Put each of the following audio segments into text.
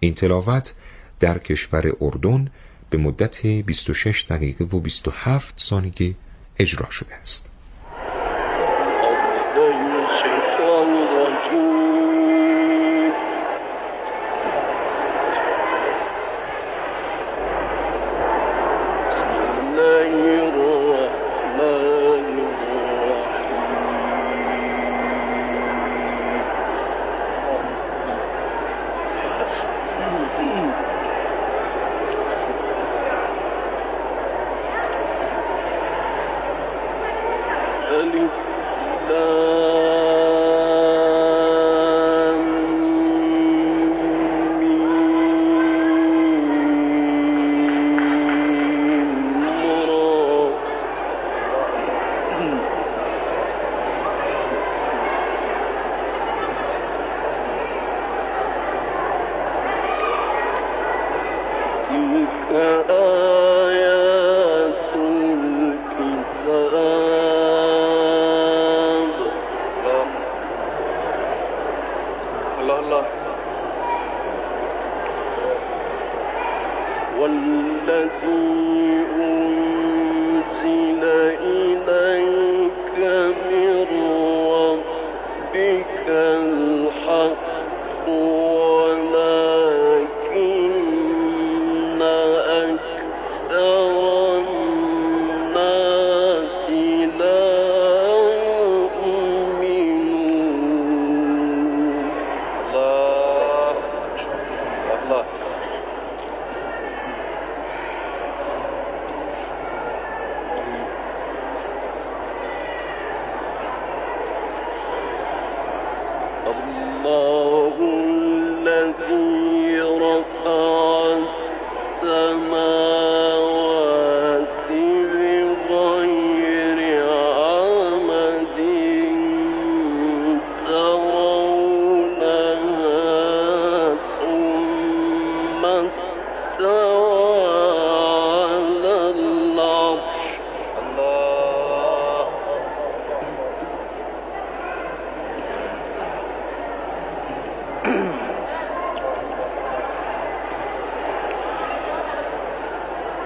این تلاوت در کشور اردن به مدت 26 دقیقه و 27 ثانیه اجرا شده است.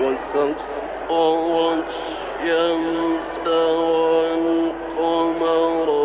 kosant oğlan şemse vel kameran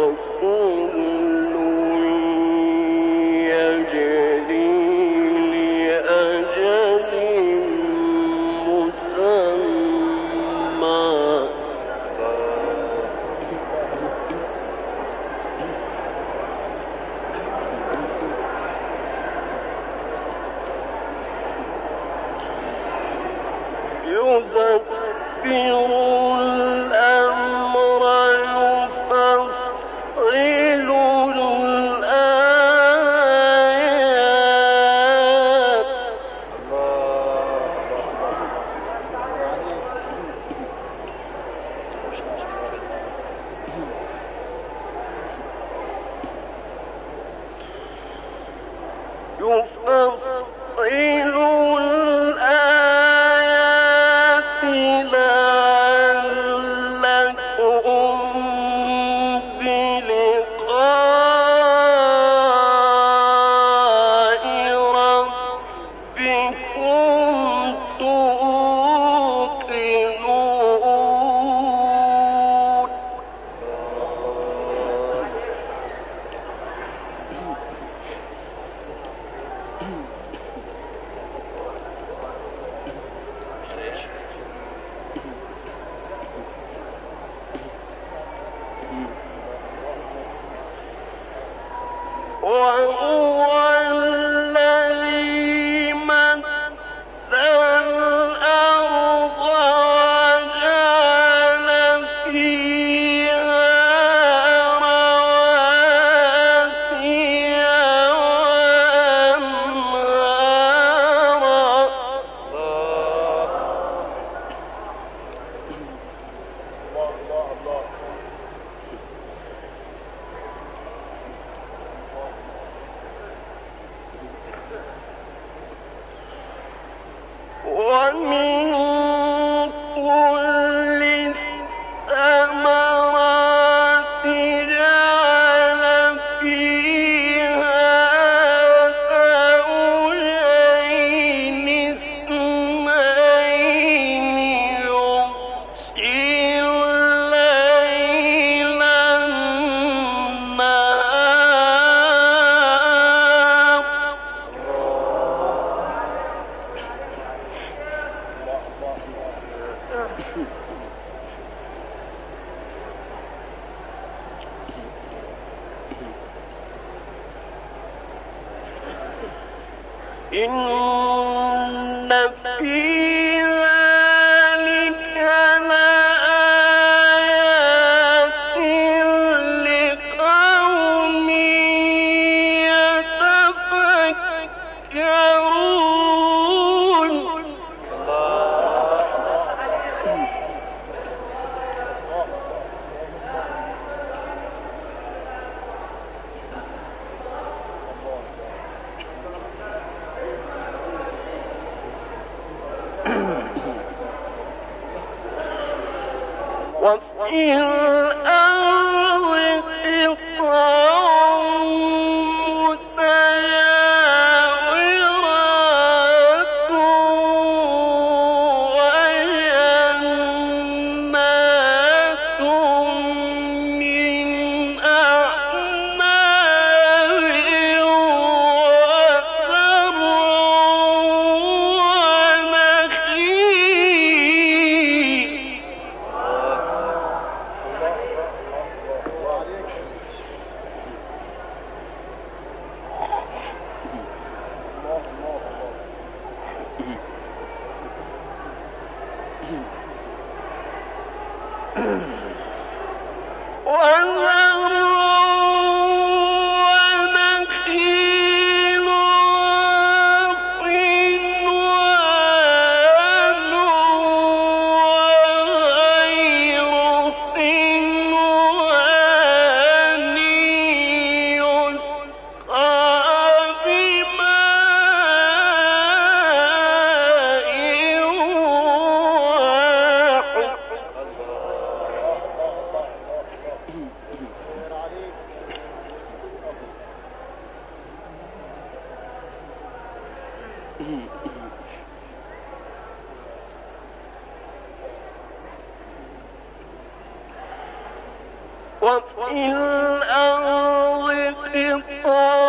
وفي الأرض قطار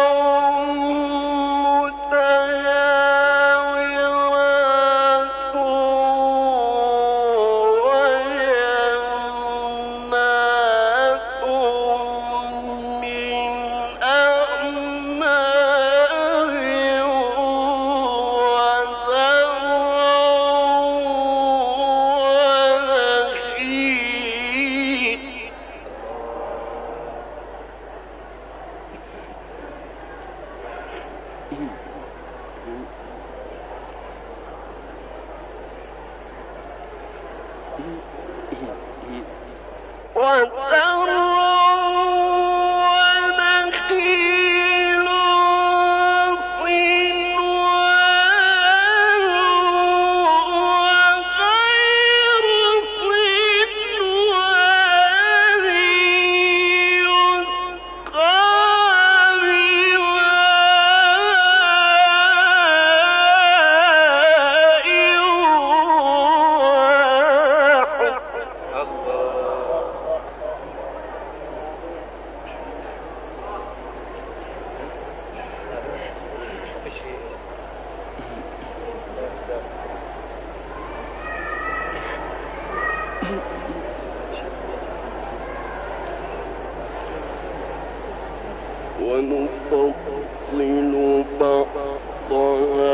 وقرأ ونفصل بعضها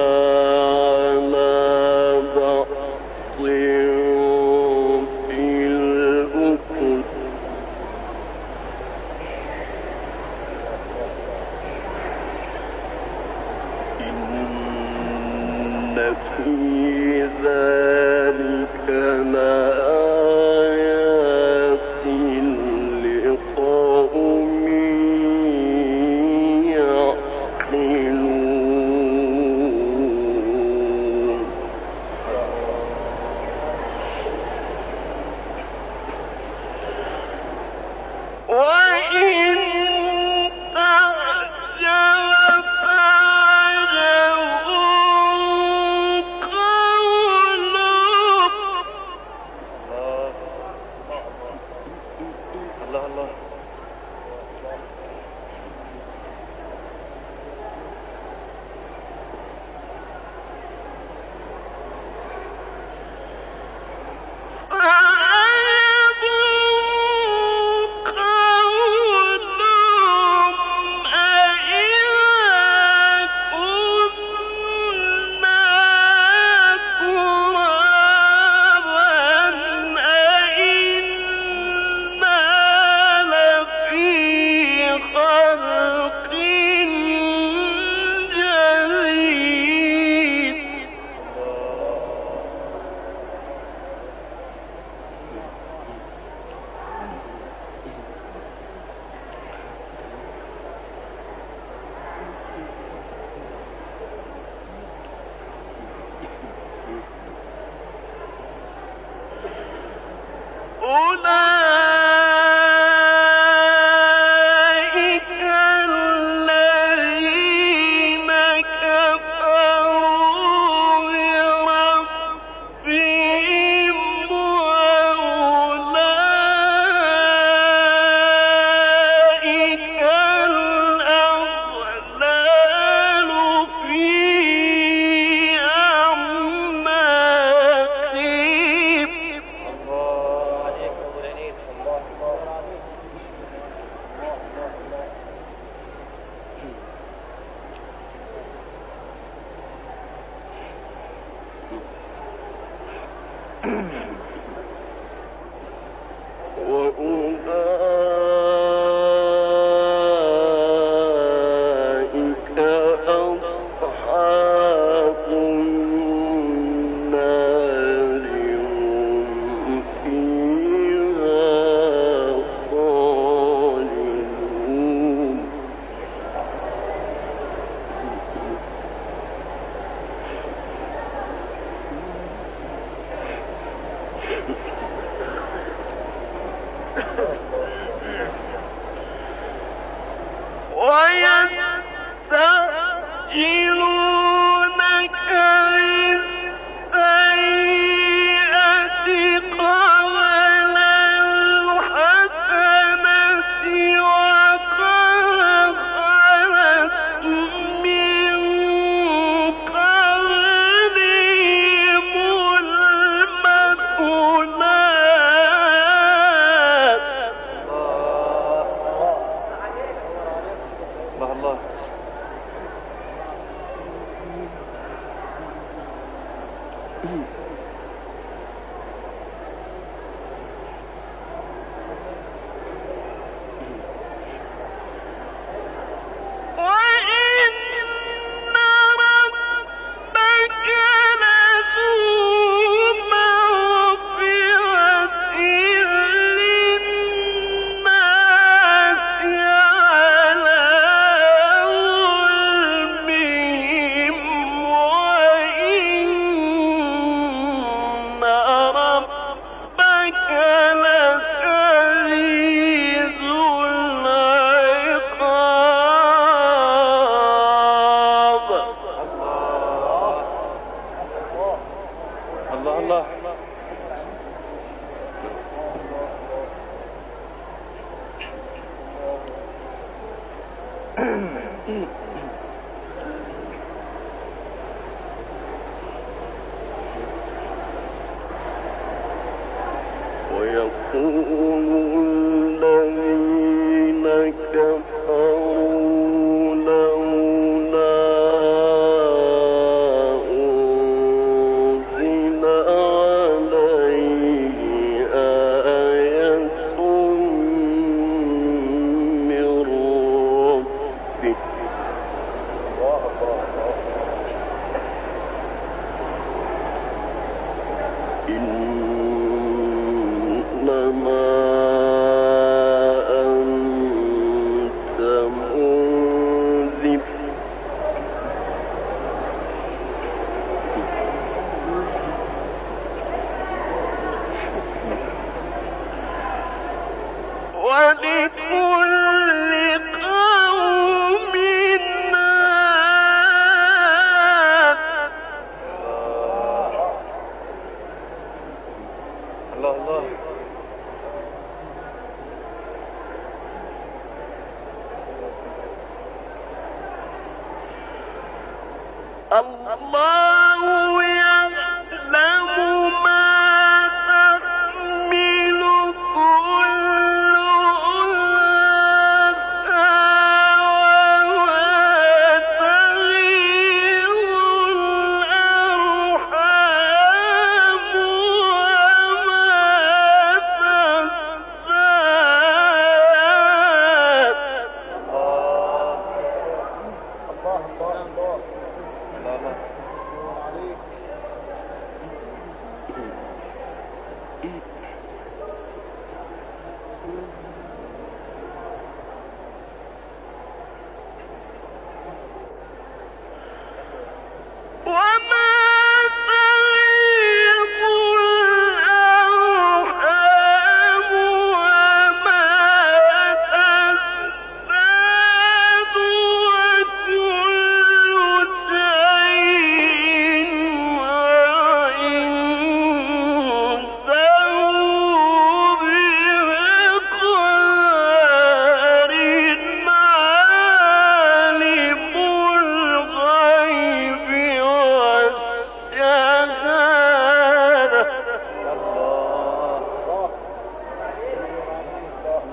eat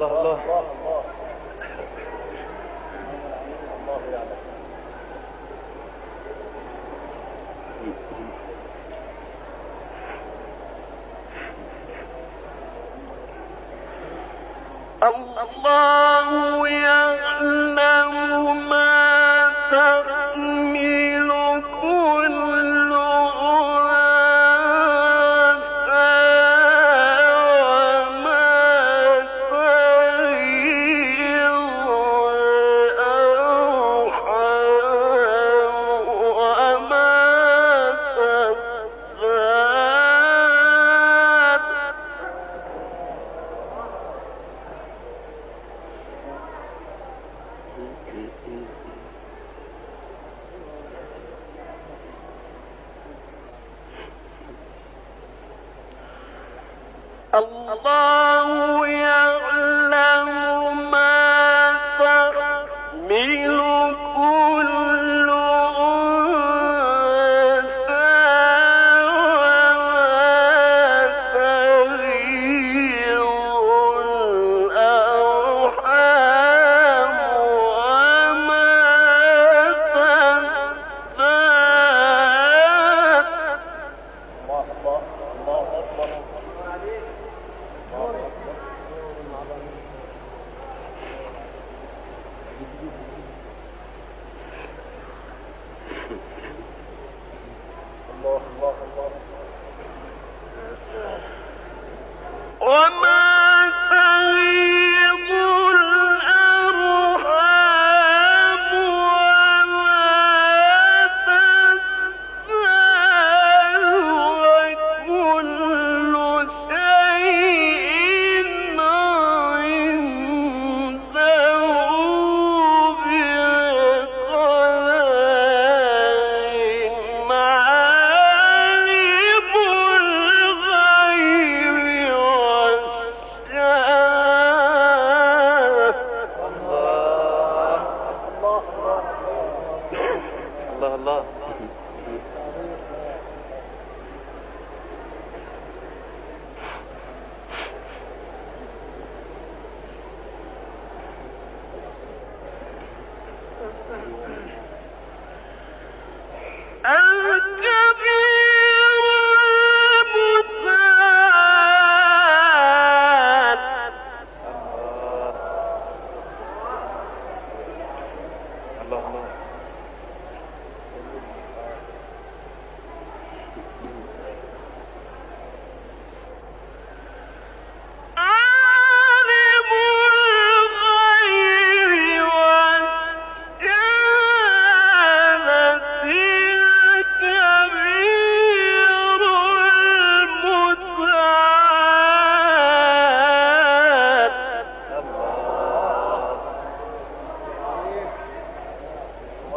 الله. الله الله الله يغفر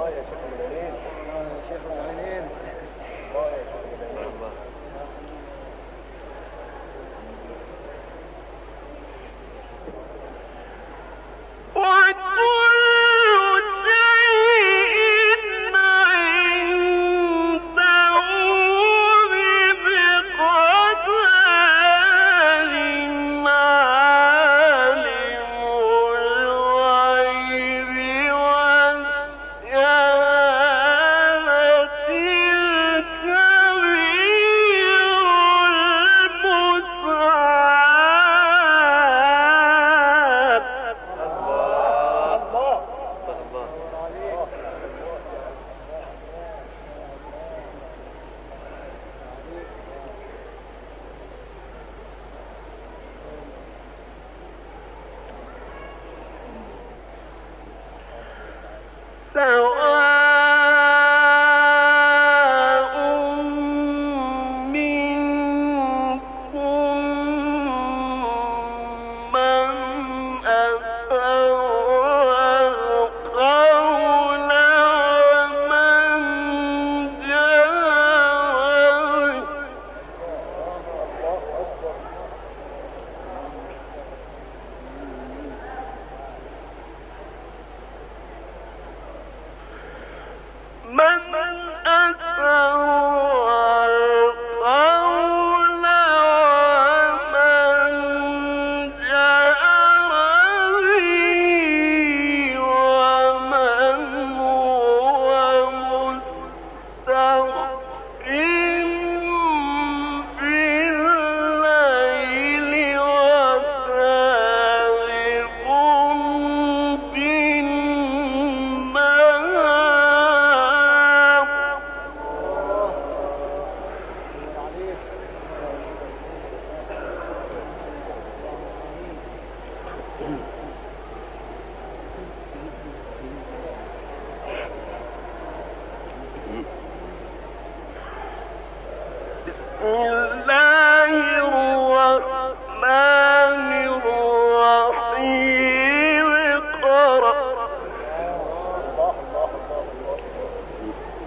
الله يا شيخ العليل يا شيخ العليل يا شيخ العليل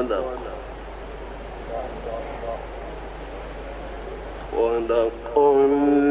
Wanda, Wanda. Wound up. Wound.